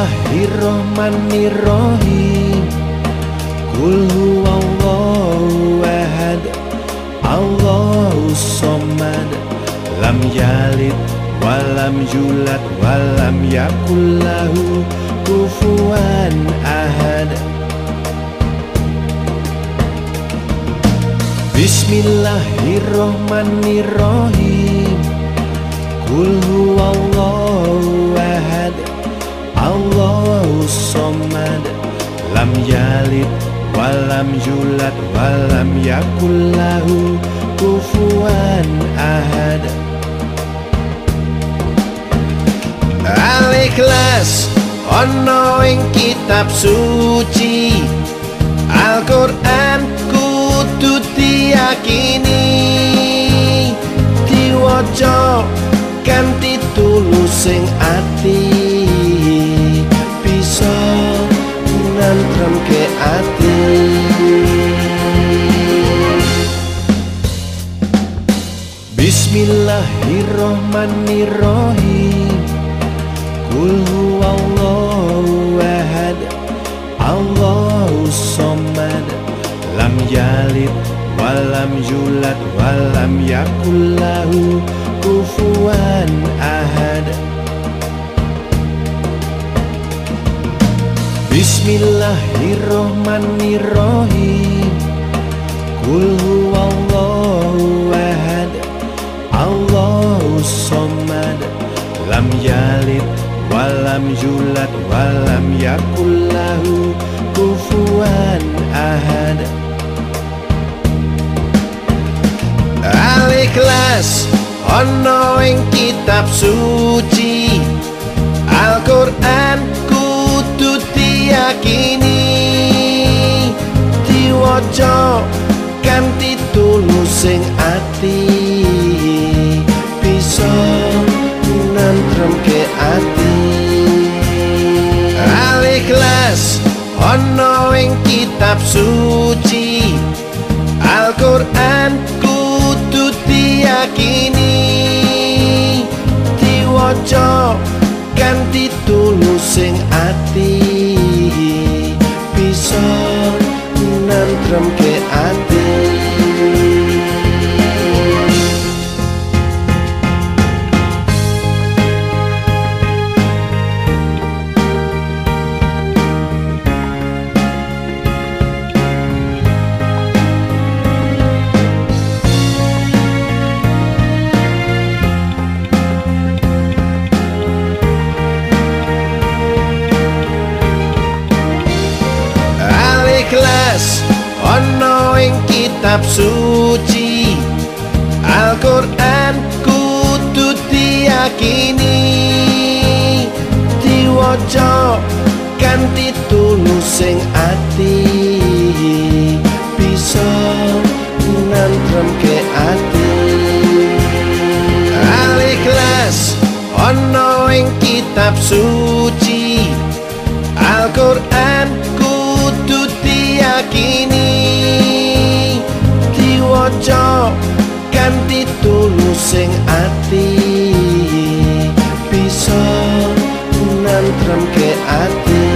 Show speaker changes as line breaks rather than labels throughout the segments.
Bismillahirrahmanirrahim. Kul huwallahu ahad Allahu somad Lam yalid walam yulad walam yakullahu kufuwan ahad. Bismillahirrahmanirrahim. Kul huwallahu yalid walam yulad walam yakullahu kufuwan ahad. Al-Ikhlas ono ing kitab suci. Al-Qur'an kudu diyakini. Diwaca kanthi tulus sing ati Bismillahirrahmanirrahim. Kul huwallahu ahad Allahu somad Lam yalid walam yulad walam yakullahu kufuwan ahad. Bismillahirrahmanirrahim. Kul walam yulad walam yakullahu kufuwan ahad. Al-Ikhlas ono ing kitab suci. Al-Qur'an kudu diyakini. Diwaca kanthi tulus sing ati Al-Ikhlas ono ing kitab suci Al-Qur'an kudu diyakini. Diwaca kanthi tulus sing ati bisa ke ati Ono ing kitab suci Al-Qur'an kudu diyakini. Diwaca kanthi tulus sing ati bisa ke ati. Al-Ikhlas ono ing kitab suci Al-Qur'an tentrem ke ati.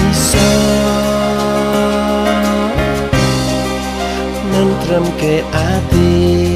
Bisa mentrem ke ati.